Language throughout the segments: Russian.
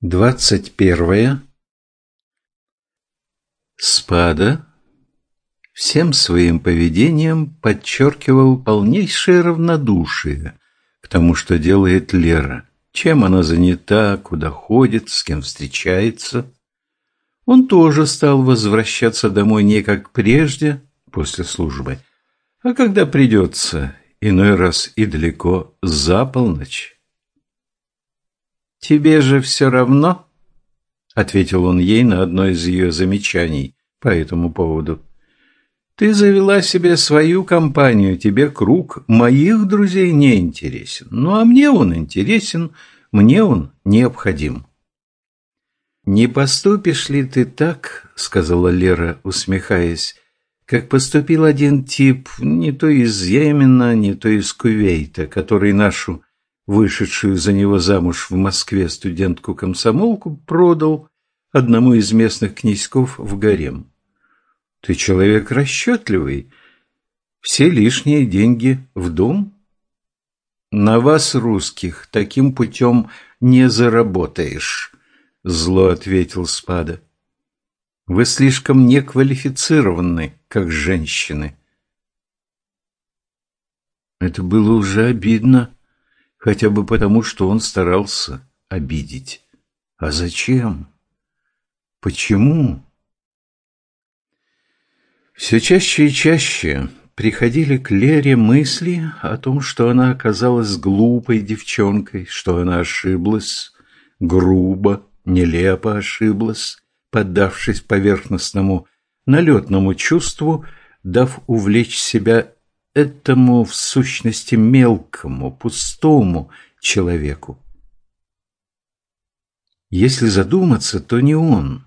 Двадцать первое. Спада всем своим поведением подчеркивал полнейшее равнодушие к тому, что делает Лера, чем она занята, куда ходит, с кем встречается. Он тоже стал возвращаться домой не как прежде, после службы, а когда придется, иной раз и далеко за полночь. «Тебе же все равно?» — ответил он ей на одно из ее замечаний по этому поводу. «Ты завела себе свою компанию, тебе круг моих друзей не интересен. Ну, а мне он интересен, мне он необходим». «Не поступишь ли ты так, — сказала Лера, усмехаясь, — как поступил один тип, не то из Йемена, не то из Кувейта, который нашу вышедшую за него замуж в Москве студентку-комсомолку, продал одному из местных князьков в гарем. Ты человек расчетливый. Все лишние деньги в дом? На вас, русских, таким путем не заработаешь, зло ответил Спада. Вы слишком неквалифицированы, как женщины. Это было уже обидно хотя бы потому, что он старался обидеть. А зачем? Почему? Все чаще и чаще приходили к Лере мысли о том, что она оказалась глупой девчонкой, что она ошиблась, грубо, нелепо ошиблась, поддавшись поверхностному, налетному чувству, дав увлечь себя этому, в сущности, мелкому, пустому человеку. Если задуматься, то не он,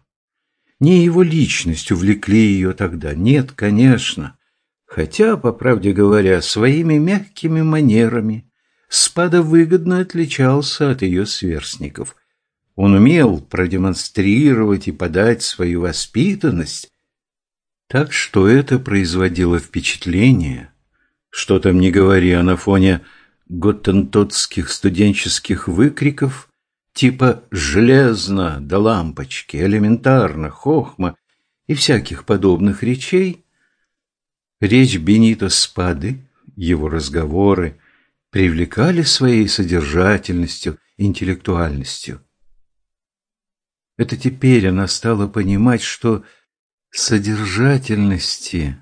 не его личность увлекли ее тогда. Нет, конечно. Хотя, по правде говоря, своими мягкими манерами Спада выгодно отличался от ее сверстников. Он умел продемонстрировать и подать свою воспитанность, так что это производило впечатление, что там не говори, а на фоне готтентотских студенческих выкриков типа «железно» до лампочки, «элементарно», «хохма» и всяких подобных речей, речь Бенито Спады, его разговоры привлекали своей содержательностью, интеллектуальностью. Это теперь она стала понимать, что содержательности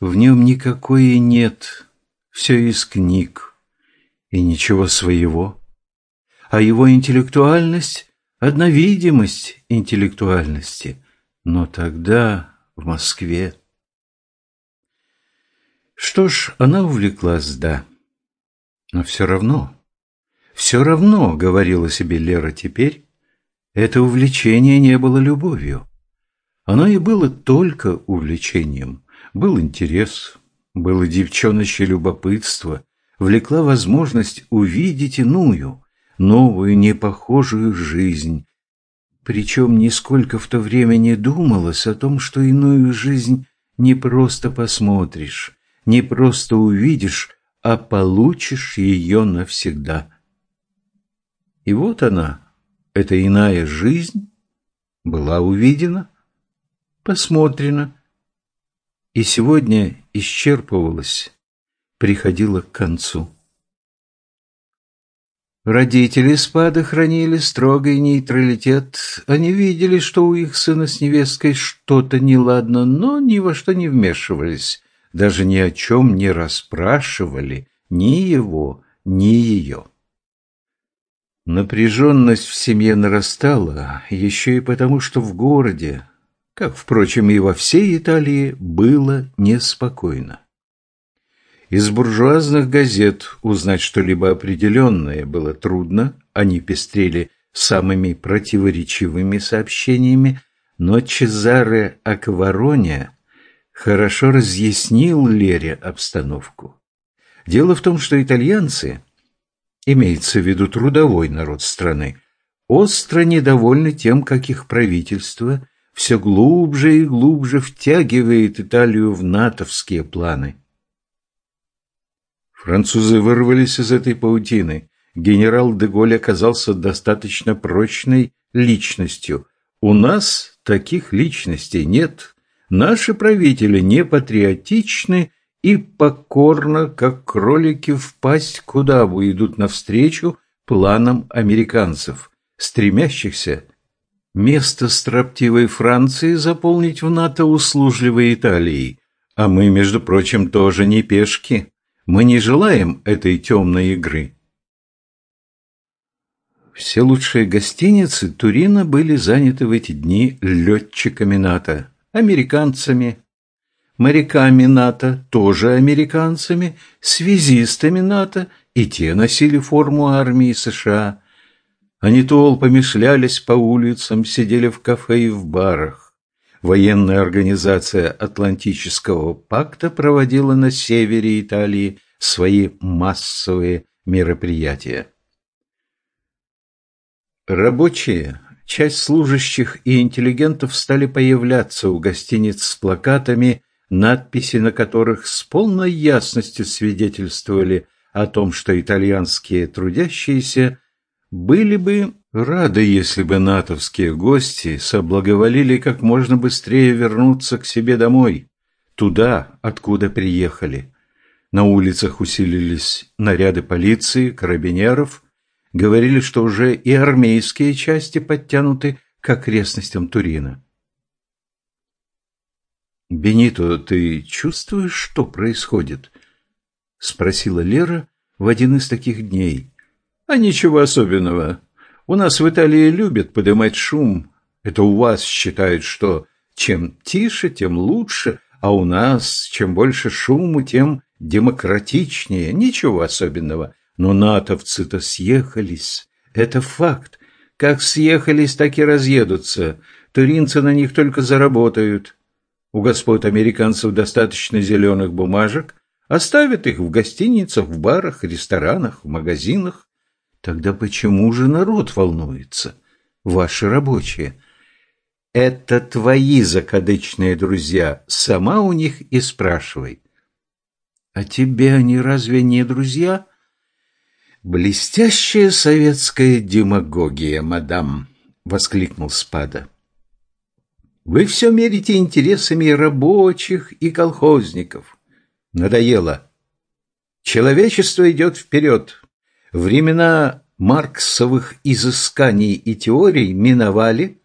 в нем никакой и нет, все из книг, и ничего своего. А его интеллектуальность — одна видимость интеллектуальности, но тогда в Москве. Что ж, она увлеклась, да, но все равно, все равно, говорила себе Лера теперь, это увлечение не было любовью. Оно и было только увлечением — был интерес, было девчоночье любопытство, влекла возможность увидеть иную, новую, непохожую жизнь. Причем нисколько в то время не думалось о том, что иную жизнь не просто посмотришь, не просто увидишь, а получишь ее навсегда. И вот она, эта иная жизнь, была увидена, посмотрена, и сегодня исчерпывалась, приходила к концу. Родители спада хранили строгий нейтралитет. Они видели, что у их сына с невесткой что-то неладно, но ни во что не вмешивались, даже ни о чем не расспрашивали ни его, ни ее. Напряженность в семье нарастала, еще и потому, что в городе как, впрочем, и во всей Италии, было неспокойно. Из буржуазных газет узнать что-либо определенное было трудно, они пестрели самыми противоречивыми сообщениями, но Чезаре Аквароне хорошо разъяснил Лере обстановку. Дело в том, что итальянцы, имеется в виду трудовой народ страны, остро недовольны тем, как их правительство – все глубже и глубже втягивает Италию в натовские планы. Французы вырвались из этой паутины. Генерал де Голь оказался достаточно прочной личностью. У нас таких личностей нет. Наши правители не патриотичны и покорно, как кролики, впасть куда бы идут навстречу планам американцев, стремящихся место строптивой Франции заполнить в НАТО услужливой Италией. А мы, между прочим, тоже не пешки. Мы не желаем этой темной игры. Все лучшие гостиницы Турина были заняты в эти дни летчиками НАТО, американцами, моряками НАТО, тоже американцами, связистами НАТО, и те носили форму армии США. Они толпами шлялись по улицам, сидели в кафе и в барах. Военная организация Атлантического пакта проводила на севере Италии свои массовые мероприятия. Рабочие, часть служащих и интеллигентов стали появляться у гостиниц с плакатами, надписи на которых с полной ясностью свидетельствовали о том, что итальянские трудящиеся были бы рады, если бы натовские гости соблаговолили как можно быстрее вернуться к себе домой, туда, откуда приехали. На улицах усилились наряды полиции, карабинеров – Говорили, что уже и армейские части подтянуты к окрестностям Турина. «Бенито, ты чувствуешь, что происходит?» — спросила Лера в один из таких дней. «А ничего особенного. У нас в Италии любят поднимать шум. Это у вас считают, что чем тише, тем лучше, а у нас чем больше шуму, тем демократичнее. Ничего особенного. Но натовцы-то съехались. Это факт. Как съехались, так и разъедутся. Туринцы на них только заработают. У господ американцев достаточно зеленых бумажек. Оставят их в гостиницах, в барах, ресторанах, в магазинах. Тогда почему же народ волнуется? Ваши рабочие. Это твои закадычные друзья. Сама у них и спрашивай. А тебе они разве не друзья? — «Блестящая советская демагогия, мадам!» — воскликнул Спада. «Вы все мерите интересами рабочих и колхозников. Надоело. Человечество идет вперед. Времена марксовых изысканий и теорий миновали.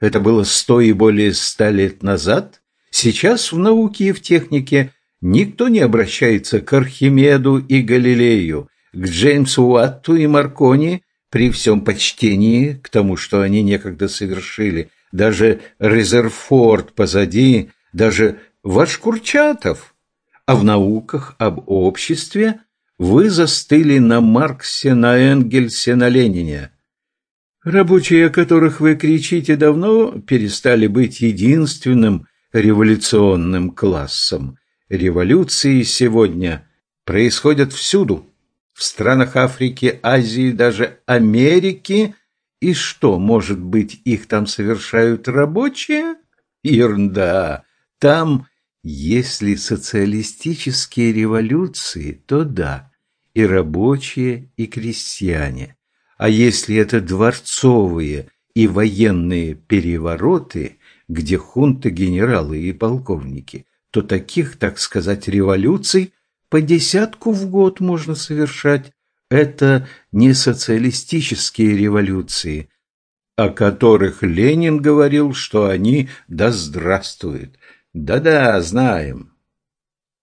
Это было сто и более ста лет назад. Сейчас в науке и в технике никто не обращается к Архимеду и Галилею, к Джеймсу Уатту и Маркони при всем почтении к тому, что они некогда совершили, даже Резерфорд позади, даже ваш Курчатов. А в науках об обществе вы застыли на Марксе, на Энгельсе, на Ленине. Рабочие, о которых вы кричите, давно перестали быть единственным революционным классом. Революции сегодня происходят всюду в странах Африки, Азии, даже Америки. И что, может быть, их там совершают рабочие? Ерунда. Там, если социалистические революции, то да, и рабочие, и крестьяне. А если это дворцовые и военные перевороты, где хунты генералы и полковники, то таких, так сказать, революций по десятку в год можно совершать. Это не социалистические революции, о которых Ленин говорил, что они да здравствуют. Да-да, знаем.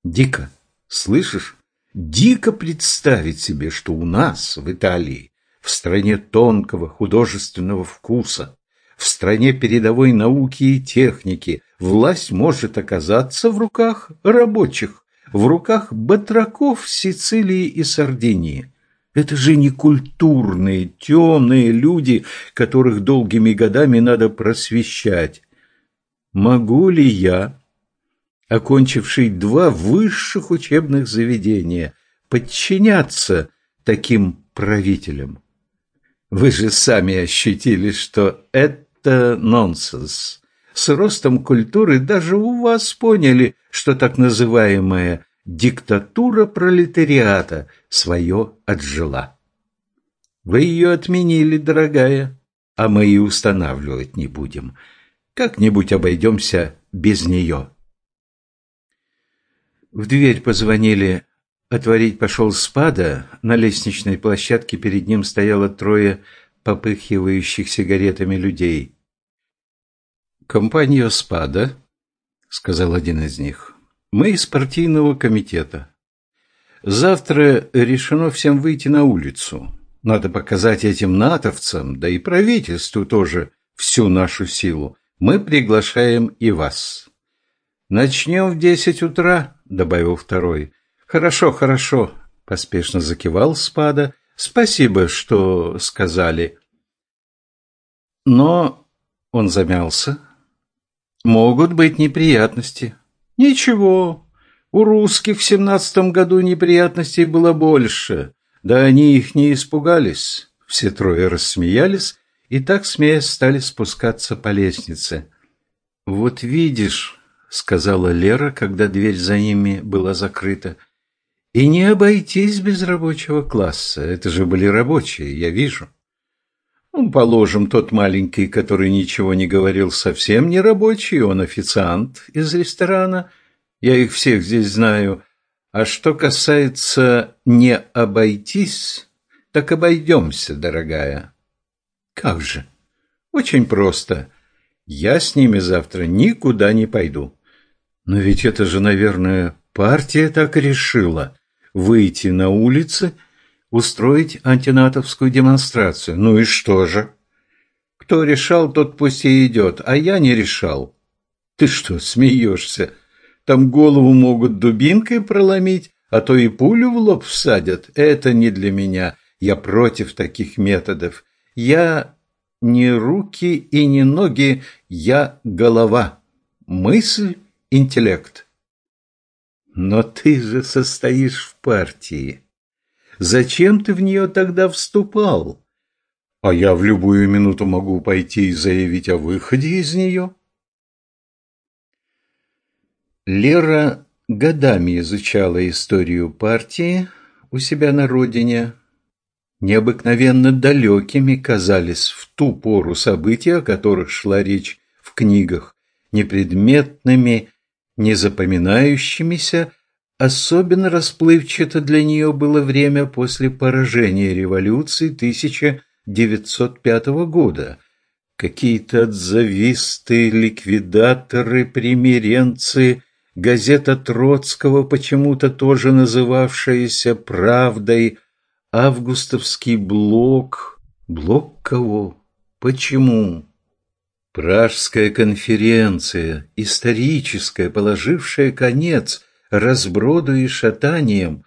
Дико, слышишь? Дико представить себе, что у нас, в Италии, в стране тонкого художественного вкуса, в стране передовой науки и техники, власть может оказаться в руках рабочих, в руках батраков Сицилии и Сардинии. Это же не культурные, темные люди, которых долгими годами надо просвещать. Могу ли я, окончивший два высших учебных заведения, подчиняться таким правителям? Вы же сами ощутили, что это нонсенс с ростом культуры даже у вас поняли, что так называемая диктатура пролетариата свое отжила. Вы ее отменили, дорогая, а мы и устанавливать не будем. Как-нибудь обойдемся без нее. В дверь позвонили. Отворить пошел спада. На лестничной площадке перед ним стояло трое попыхивающих сигаретами людей. «Компания спада», — сказал один из них. «Мы из партийного комитета. Завтра решено всем выйти на улицу. Надо показать этим натовцам, да и правительству тоже, всю нашу силу. Мы приглашаем и вас. Начнем в десять утра, добавил второй. Хорошо, хорошо, поспешно закивал Спада. Спасибо, что сказали. Но он замялся. Могут быть неприятности. Ничего, у русских в семнадцатом году неприятностей было больше. Да они их не испугались. Все трое рассмеялись и так, смеясь, стали спускаться по лестнице. «Вот видишь», — сказала Лера, когда дверь за ними была закрыта, — «и не обойтись без рабочего класса. Это же были рабочие, я вижу». Ну, положим, тот маленький, который ничего не говорил, совсем не рабочий, он официант из ресторана — я их всех здесь знаю. А что касается «не обойтись», так обойдемся, дорогая. Как же? Очень просто. Я с ними завтра никуда не пойду. Но ведь это же, наверное, партия так решила. Выйти на улицы, устроить антинатовскую демонстрацию. Ну и что же? Кто решал, тот пусть и идет, а я не решал. Ты что, смеешься? Там голову могут дубинкой проломить, а то и пулю в лоб всадят. Это не для меня. Я против таких методов. Я не руки и не ноги, я голова. Мысль, интеллект. Но ты же состоишь в партии. Зачем ты в нее тогда вступал? А я в любую минуту могу пойти и заявить о выходе из нее. Лера годами изучала историю партии у себя на родине. Необыкновенно далекими казались в ту пору события, о которых шла речь в книгах, непредметными, незапоминающимися, Особенно расплывчато для нее было время после поражения революции 1905 года. Какие-то отзависты, ликвидаторы, примиренцы – газета Троцкого, почему-то тоже называвшаяся «Правдой», августовский блок. Блок кого? Почему? Пражская конференция, историческая, положившая конец разброду и шатаниям.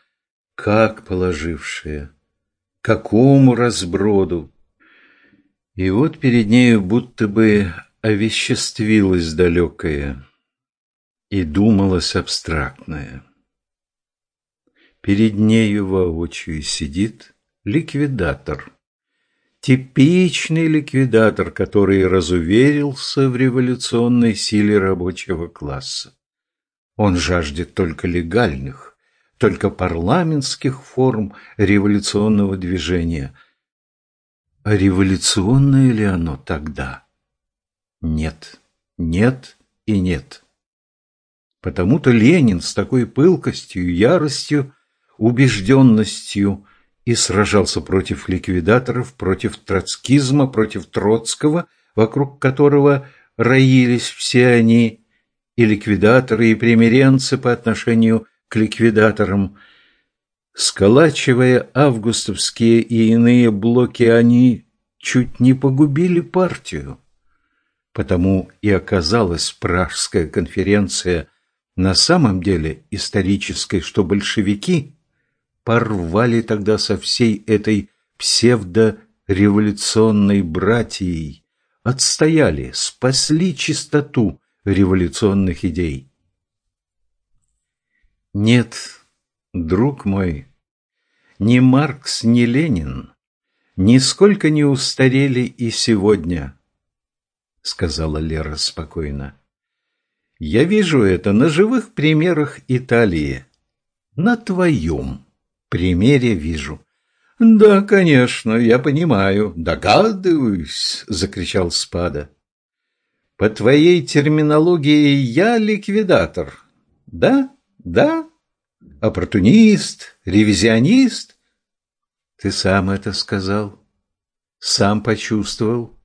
Как положившая? Какому разброду? И вот перед нею будто бы овеществилось далекое и думалось абстрактное. Перед нею воочию сидит ликвидатор. Типичный ликвидатор, который разуверился в революционной силе рабочего класса. Он жаждет только легальных, только парламентских форм революционного движения. А революционное ли оно тогда? Нет, нет и нет. Потому-то Ленин с такой пылкостью, яростью, убежденностью и сражался против ликвидаторов, против троцкизма, против Троцкого, вокруг которого роились все они, и ликвидаторы, и примиренцы по отношению к ликвидаторам. Сколачивая августовские и иные блоки, они чуть не погубили партию. Потому и оказалась Пражская конференция на самом деле исторической, что большевики порвали тогда со всей этой псевдореволюционной братьей, отстояли, спасли чистоту революционных идей. Нет, друг мой, ни Маркс, ни Ленин нисколько не устарели и сегодня, сказала Лера спокойно. Я вижу это на живых примерах Италии. На твоем примере вижу. «Да, конечно, я понимаю, догадываюсь», — закричал Спада. «По твоей терминологии я ликвидатор, да? Да? Оппортунист? Ревизионист? Ты сам это сказал, сам почувствовал».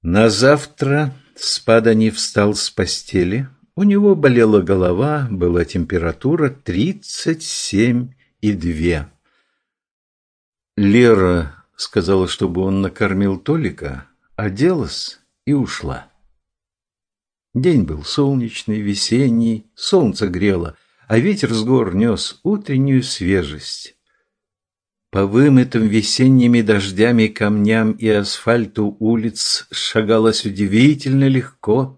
На завтра Спада не встал с постели. У него болела голова, была температура тридцать семь и две. Лера сказала, чтобы он накормил Толика, оделась и ушла. День был солнечный, весенний, солнце грело, а ветер с гор нес утреннюю свежесть. По вымытым весенними дождями камням и асфальту улиц шагалось удивительно легко.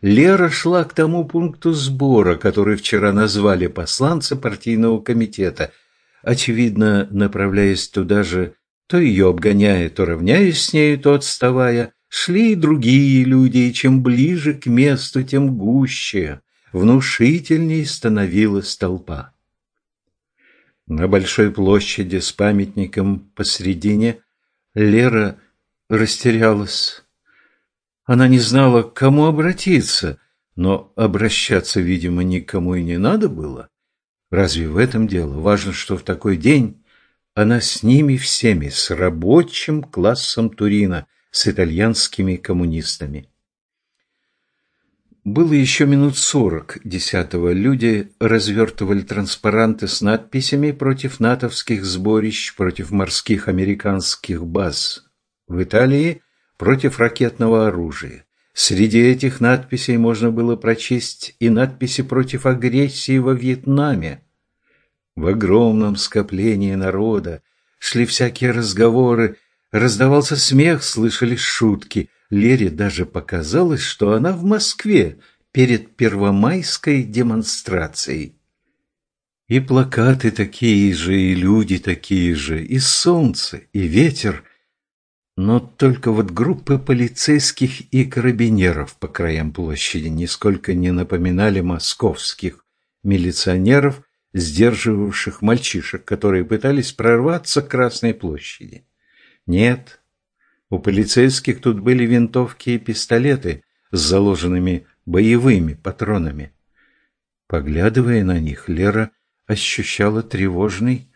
Лера шла к тому пункту сбора, который вчера назвали посланцы партийного комитета – очевидно, направляясь туда же, то ее обгоняя, то равняясь с нею, то отставая, шли и другие люди, и чем ближе к месту, тем гуще, внушительней становилась толпа. На большой площади с памятником посредине Лера растерялась. Она не знала, к кому обратиться, но обращаться, видимо, никому и не надо было. Разве в этом дело? Важно, что в такой день она с ними всеми, с рабочим классом Турина, с итальянскими коммунистами. Было еще минут сорок десятого. Люди развертывали транспаранты с надписями против натовских сборищ, против морских американских баз. В Италии против ракетного оружия. Среди этих надписей можно было прочесть и надписи против агрессии во Вьетнаме. В огромном скоплении народа шли всякие разговоры, раздавался смех, слышались шутки. Лере даже показалось, что она в Москве перед первомайской демонстрацией. И плакаты такие же, и люди такие же, и солнце, и ветер, но только вот группы полицейских и карабинеров по краям площади нисколько не напоминали московских милиционеров, сдерживавших мальчишек, которые пытались прорваться к Красной площади. Нет, у полицейских тут были винтовки и пистолеты с заложенными боевыми патронами. Поглядывая на них, Лера ощущала тревожный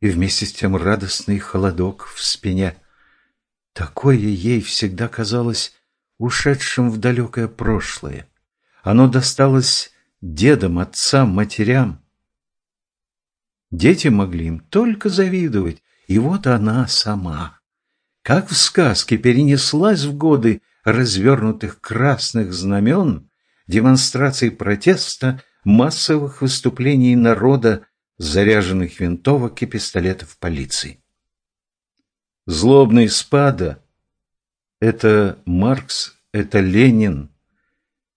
и вместе с тем радостный холодок в спине – Такое ей всегда казалось ушедшим в далекое прошлое. Оно досталось дедам, отцам, матерям. Дети могли им только завидовать, и вот она сама, как в сказке, перенеслась в годы развернутых красных знамен, демонстраций протеста, массовых выступлений народа, заряженных винтовок и пистолетов полиции. Злобный спада – это Маркс, это Ленин.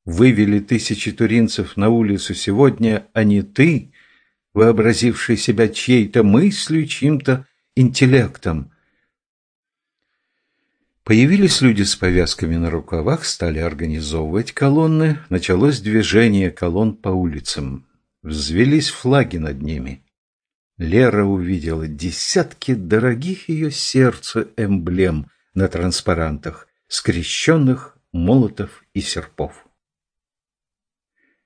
Вывели тысячи туринцев на улицу сегодня, а не ты, вообразивший себя чьей-то мыслью, чьим-то интеллектом. Появились люди с повязками на рукавах, стали организовывать колонны, началось движение колонн по улицам. Взвелись флаги над ними. Лера увидела десятки дорогих ее сердцу эмблем на транспарантах, скрещенных молотов и серпов.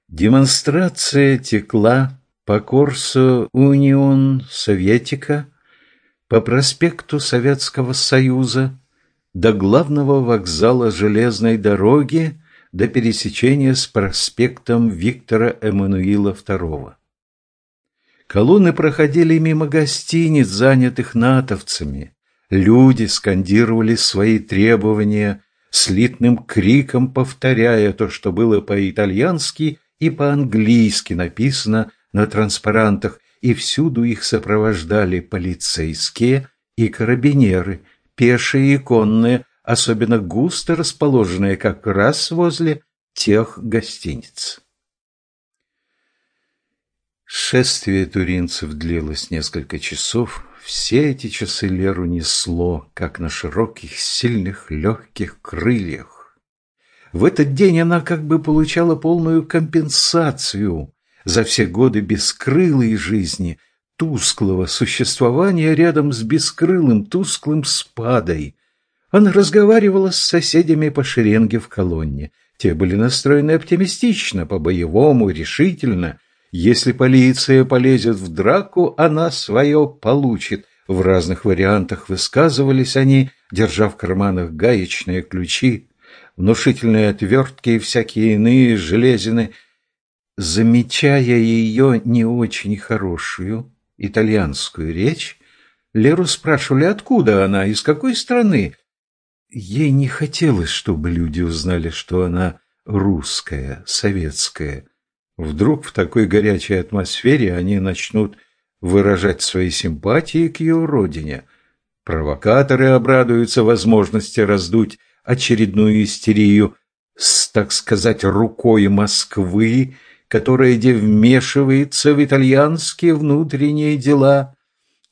Демонстрация текла по Корсо Унион Советика, по проспекту Советского Союза, до главного вокзала железной дороги, до пересечения с проспектом Виктора Эммануила II. Колонны проходили мимо гостиниц, занятых натовцами. Люди скандировали свои требования, слитным криком повторяя то, что было по-итальянски и по-английски написано на транспарантах, и всюду их сопровождали полицейские и карабинеры, пешие и конные, особенно густо расположенные как раз возле тех гостиниц. Шествие туринцев длилось несколько часов. Все эти часы Леру несло, как на широких, сильных, легких крыльях. В этот день она как бы получала полную компенсацию за все годы бескрылой жизни, тусклого существования рядом с бескрылым тусклым спадой. Она разговаривала с соседями по шеренге в колонне. Те были настроены оптимистично, по-боевому, решительно. Если полиция полезет в драку, она свое получит. В разных вариантах высказывались они, держа в карманах гаечные ключи, внушительные отвертки и всякие иные железины. Замечая ее не очень хорошую итальянскую речь, Леру спрашивали, откуда она, из какой страны. Ей не хотелось, чтобы люди узнали, что она русская, советская. Вдруг в такой горячей атмосфере они начнут выражать свои симпатии к ее родине. Провокаторы обрадуются возможности раздуть очередную истерию с, так сказать, рукой Москвы, которая где вмешивается в итальянские внутренние дела.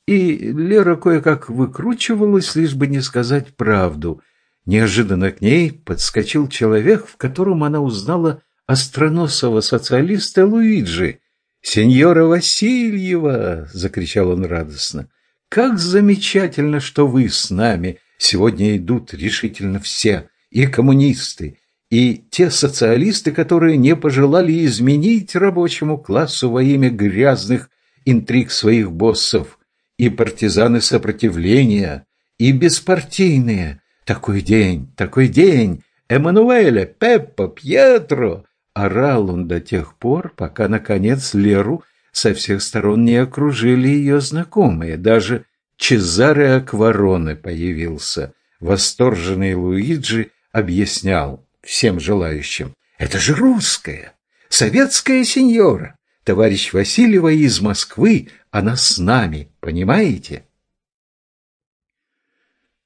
И Лера кое-как выкручивалась, лишь бы не сказать правду. Неожиданно к ней подскочил человек, в котором она узнала остроносого социалиста Луиджи, «Сеньора Васильева!» — закричал он радостно. «Как замечательно, что вы с нами! Сегодня идут решительно все, и коммунисты, и те социалисты, которые не пожелали изменить рабочему классу во имя грязных интриг своих боссов, и партизаны сопротивления, и беспартийные. Такой день, такой день! Эммануэля, Пеппа, Пьетро!» Орал он до тех пор, пока, наконец, Леру со всех сторон не окружили ее знакомые. Даже Чезаре Аквароне появился. Восторженный Луиджи объяснял всем желающим. «Это же русская, советская сеньора. Товарищ Васильева из Москвы, она с нами, понимаете?»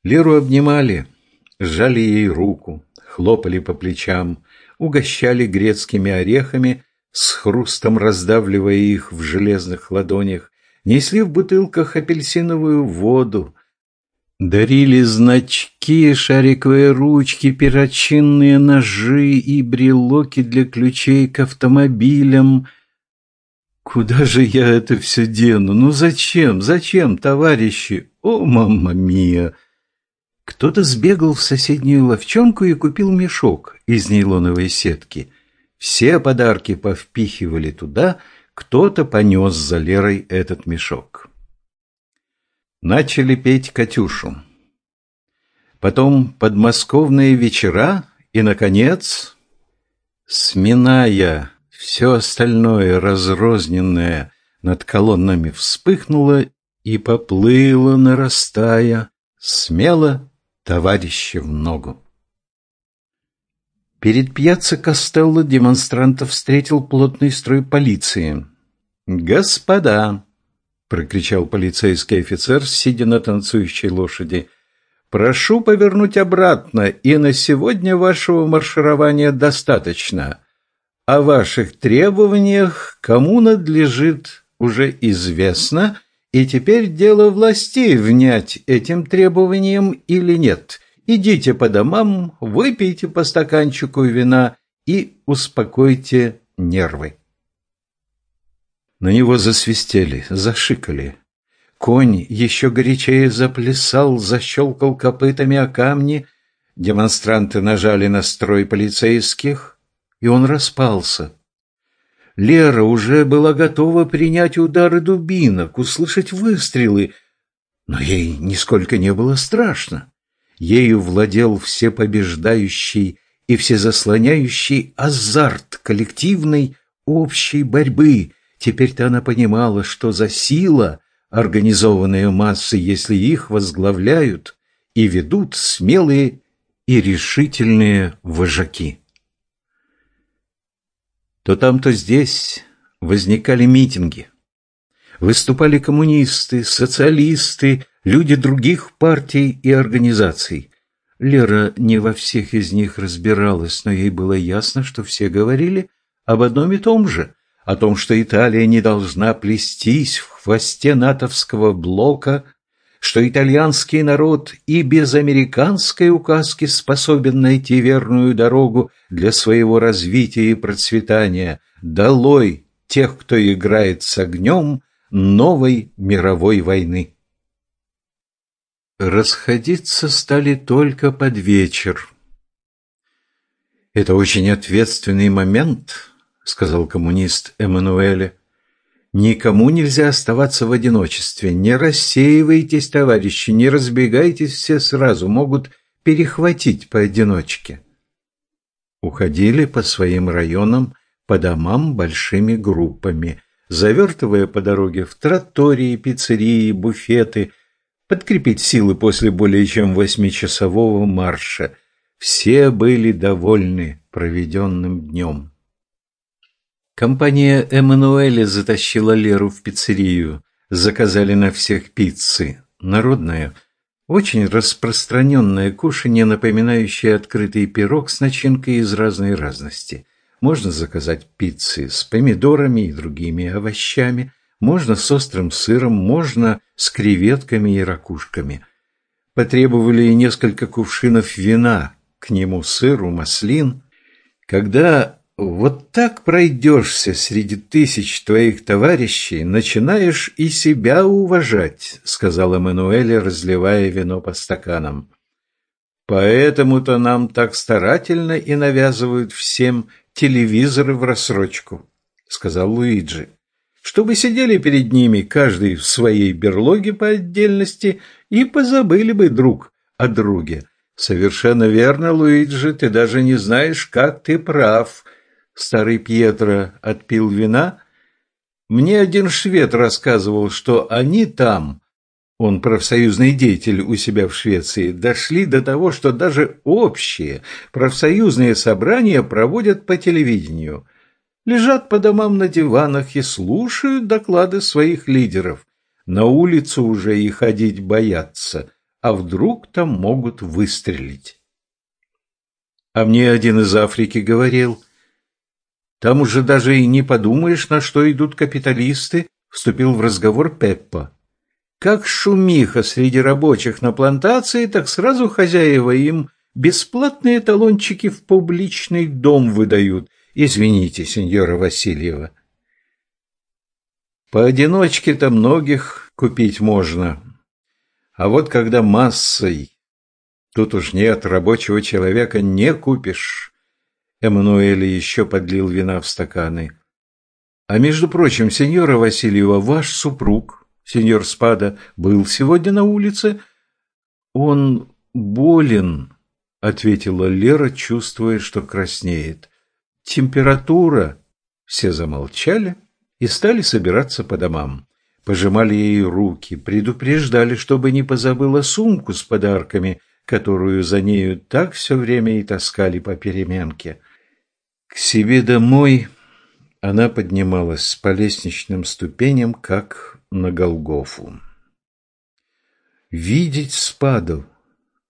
Леру обнимали, сжали ей руку, хлопали по плечам, угощали грецкими орехами, с хрустом раздавливая их в железных ладонях, несли в бутылках апельсиновую воду, дарили значки, шариковые ручки, перочинные ножи и брелоки для ключей к автомобилям. Куда же я это все дену? Ну зачем, зачем, товарищи? О, мамма мия! Кто-то сбегал в соседнюю ловчонку и купил мешок из нейлоновой сетки. Все подарки повпихивали туда, кто-то понес за Лерой этот мешок. Начали петь «Катюшу». Потом подмосковные вечера и, наконец, сминая все остальное разрозненное над колоннами вспыхнуло и поплыло, нарастая, смело товарища в ногу. Перед пьяцца Костелло демонстрантов встретил плотный строй полиции. «Господа!» — прокричал полицейский офицер, сидя на танцующей лошади. «Прошу повернуть обратно, и на сегодня вашего марширования достаточно. О ваших требованиях кому надлежит уже известно, и теперь дело властей внять этим требованиям или нет. Идите по домам, выпейте по стаканчику вина и успокойте нервы. На него засвистели, зашикали. Конь еще горячее заплясал, защелкал копытами о камни. Демонстранты нажали на строй полицейских, и он распался. Лера уже была готова принять удары дубинок, услышать выстрелы, но ей нисколько не было страшно. Ею владел всепобеждающий и всезаслоняющий азарт коллективной общей борьбы. Теперь-то она понимала, что за сила организованные массы, если их возглавляют и ведут смелые и решительные вожаки то там, то здесь возникали митинги. Выступали коммунисты, социалисты, люди других партий и организаций. Лера не во всех из них разбиралась, но ей было ясно, что все говорили об одном и том же, о том, что Италия не должна плестись в хвосте натовского блока что итальянский народ и без американской указки способен найти верную дорогу для своего развития и процветания. Долой тех, кто играет с огнем, новой мировой войны. Расходиться стали только под вечер. «Это очень ответственный момент», — сказал коммунист Эммануэле. «Никому нельзя оставаться в одиночестве. Не рассеивайтесь, товарищи, не разбегайтесь все сразу, могут перехватить поодиночке». Уходили по своим районам, по домам большими группами, завертывая по дороге в тротории, пиццерии, буфеты — подкрепить силы после более чем восьмичасового марша. Все были довольны проведенным днем. Компания Эммануэля затащила Леру в пиццерию. Заказали на всех пиццы. Народная, очень распространенное кушанье, напоминающее открытый пирог с начинкой из разной разности. Можно заказать пиццы с помидорами и другими овощами, можно с острым сыром, можно с креветками и ракушками. Потребовали и несколько кувшинов вина, к нему сыру, маслин. Когда вот так пройдешься среди тысяч твоих товарищей, начинаешь и себя уважать, сказал Эммануэль, разливая вино по стаканам. Поэтому-то нам так старательно и навязывают всем телевизоры в рассрочку, сказал Луиджи чтобы сидели перед ними каждый в своей берлоге по отдельности и позабыли бы друг о друге. Совершенно верно, Луиджи, ты даже не знаешь, как ты прав. Старый Пьетро отпил вина. Мне один швед рассказывал, что они там, он профсоюзный деятель у себя в Швеции, дошли до того, что даже общие профсоюзные собрания проводят по телевидению – лежат по домам на диванах и слушают доклады своих лидеров. На улицу уже и ходить боятся, а вдруг там могут выстрелить. А мне один из Африки говорил, там уже даже и не подумаешь, на что идут капиталисты, вступил в разговор Пеппа. Как шумиха среди рабочих на плантации, так сразу хозяева им бесплатные талончики в публичный дом выдают, Извините, сеньора Васильева. Поодиночке-то многих купить можно. А вот когда массой, тут уж нет, рабочего человека не купишь. Эммануэль еще подлил вина в стаканы. А между прочим, сеньора Васильева, ваш супруг, сеньор Спада, был сегодня на улице? Он болен, ответила Лера, чувствуя, что краснеет температура. Все замолчали и стали собираться по домам. Пожимали ей руки, предупреждали, чтобы не позабыла сумку с подарками, которую за нею так все время и таскали по переменке. К себе домой она поднималась по лестничным ступеням, как на Голгофу. Видеть спадов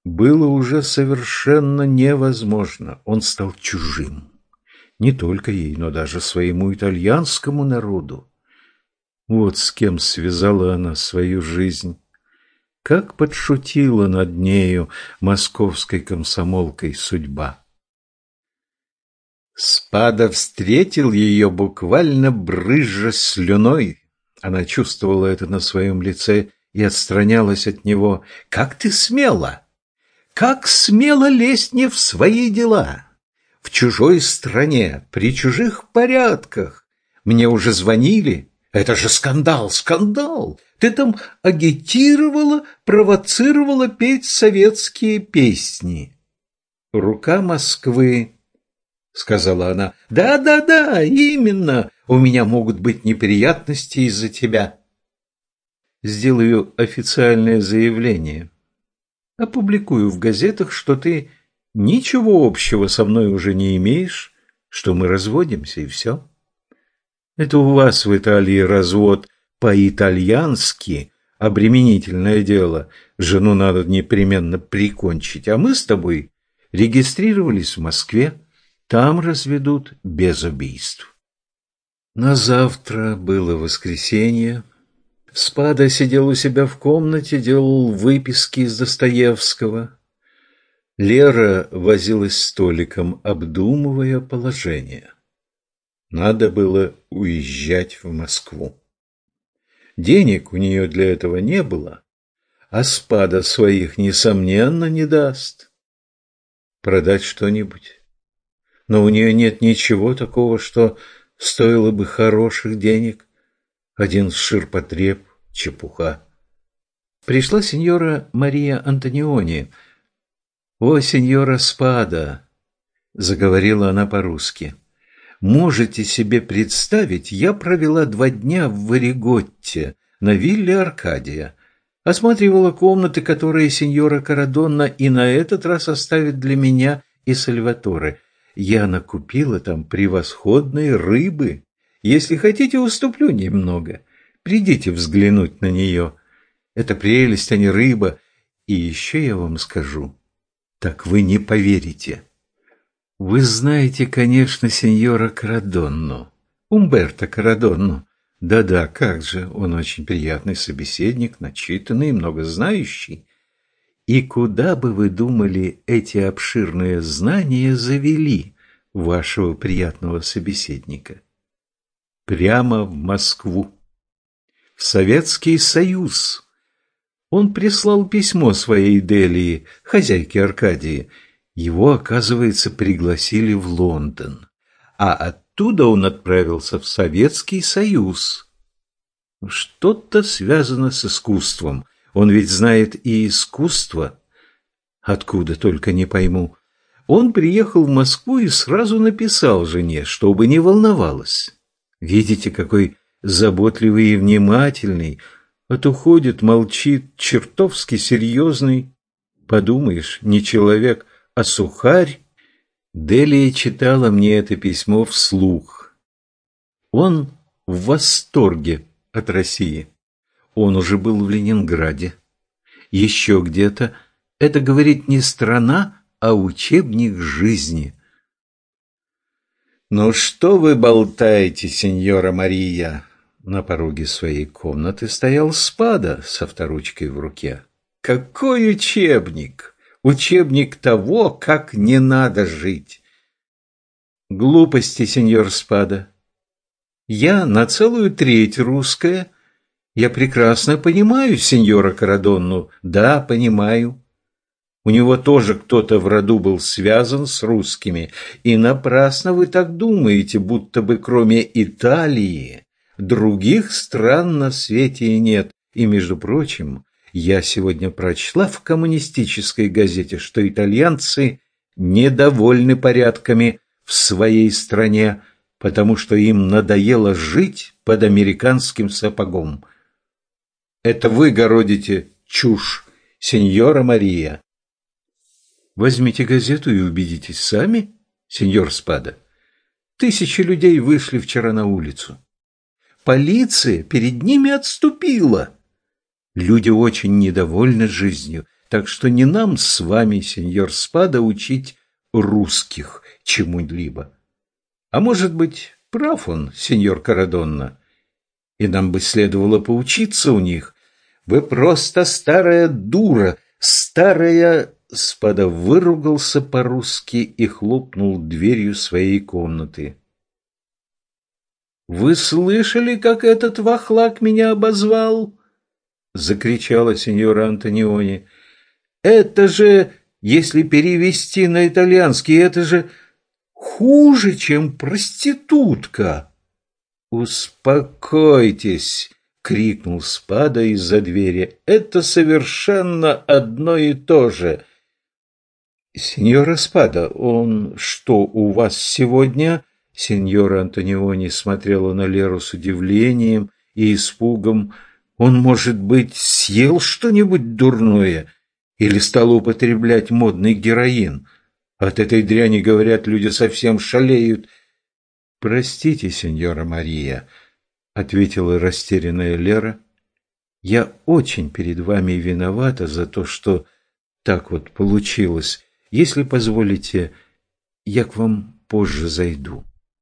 было уже совершенно невозможно. Он стал чужим не только ей, но даже своему итальянскому народу. Вот с кем связала она свою жизнь. Как подшутила над нею московской комсомолкой судьба. Спада встретил ее буквально брызжа слюной. Она чувствовала это на своем лице и отстранялась от него. «Как ты смела! Как смело лезть не в свои дела!» в чужой стране, при чужих порядках. Мне уже звонили. Это же скандал, скандал. Ты там агитировала, провоцировала петь советские песни. Рука Москвы, сказала она. Да, да, да, именно. У меня могут быть неприятности из-за тебя. Сделаю официальное заявление. Опубликую в газетах, что ты ничего общего со мной уже не имеешь, что мы разводимся и все. Это у вас в Италии развод по-итальянски обременительное дело. Жену надо непременно прикончить, а мы с тобой регистрировались в Москве. Там разведут без убийств. На завтра было воскресенье. Спада сидел у себя в комнате, делал выписки из Достоевского. Лера возилась столиком, обдумывая положение. Надо было уезжать в Москву. Денег у нее для этого не было, а спада своих, несомненно, не даст. Продать что-нибудь. Но у нее нет ничего такого, что стоило бы хороших денег. Один ширпотреб, чепуха. Пришла сеньора Мария Антониони. «О, сеньора Спада!» — заговорила она по-русски. «Можете себе представить, я провела два дня в Вариготте, на вилле Аркадия. Осматривала комнаты, которые сеньора Карадонна и на этот раз оставит для меня и Сальваторе. Я накупила там превосходной рыбы. Если хотите, уступлю немного. Придите взглянуть на нее». Это прелесть, а не рыба. И еще я вам скажу, так вы не поверите. Вы знаете, конечно, сеньора Карадонну, Умберто Карадонну. Да-да, как же, он очень приятный собеседник, начитанный, многознающий. И куда бы вы думали, эти обширные знания завели вашего приятного собеседника? Прямо в Москву, в Советский Союз. Он прислал письмо своей Делии, хозяйке Аркадии. Его, оказывается, пригласили в Лондон. А оттуда он отправился в Советский Союз. Что-то связано с искусством. Он ведь знает и искусство. Откуда только не пойму. Он приехал в Москву и сразу написал жене, чтобы не волновалась. Видите, какой заботливый и внимательный, а то ходит, молчит, чертовски серьезный. Подумаешь, не человек, а сухарь. Делия читала мне это письмо вслух. Он в восторге от России. Он уже был в Ленинграде. Еще где-то. Это, говорит, не страна, а учебник жизни. «Ну что вы болтаете, сеньора Мария?» На пороге своей комнаты стоял спада со вторучкой в руке. Какой учебник! Учебник того, как не надо жить. Глупости, сеньор Спада. Я на целую треть русская. Я прекрасно понимаю сеньора Карадонну. Да, понимаю. У него тоже кто-то в роду был связан с русскими. И напрасно вы так думаете, будто бы кроме Италии Других стран на свете и нет. И, между прочим, я сегодня прочла в коммунистической газете, что итальянцы недовольны порядками в своей стране, потому что им надоело жить под американским сапогом. Это вы городите чушь, сеньора Мария. Возьмите газету и убедитесь сами, сеньор Спада. Тысячи людей вышли вчера на улицу. Полиция перед ними отступила. Люди очень недовольны жизнью, так что не нам с вами, сеньор Спада, учить русских чему-либо. А может быть, прав он, сеньор Карадонна, и нам бы следовало поучиться у них. Вы просто старая дура, старая... Спада выругался по-русски и хлопнул дверью своей комнаты. «Вы слышали, как этот вахлак меня обозвал?» — закричала сеньора Антониони. «Это же, если перевести на итальянский, это же хуже, чем проститутка!» «Успокойтесь!» — крикнул Спада из-за двери. «Это совершенно одно и то же!» «Сеньора Спада, он что, у вас сегодня...» Сеньора Антониони смотрела на Леру с удивлением и испугом. Он, может быть, съел что-нибудь дурное или стал употреблять модный героин? От этой дряни, говорят, люди совсем шалеют. «Простите, сеньора Мария», — ответила растерянная Лера. «Я очень перед вами виновата за то, что так вот получилось. Если позволите, я к вам позже зайду».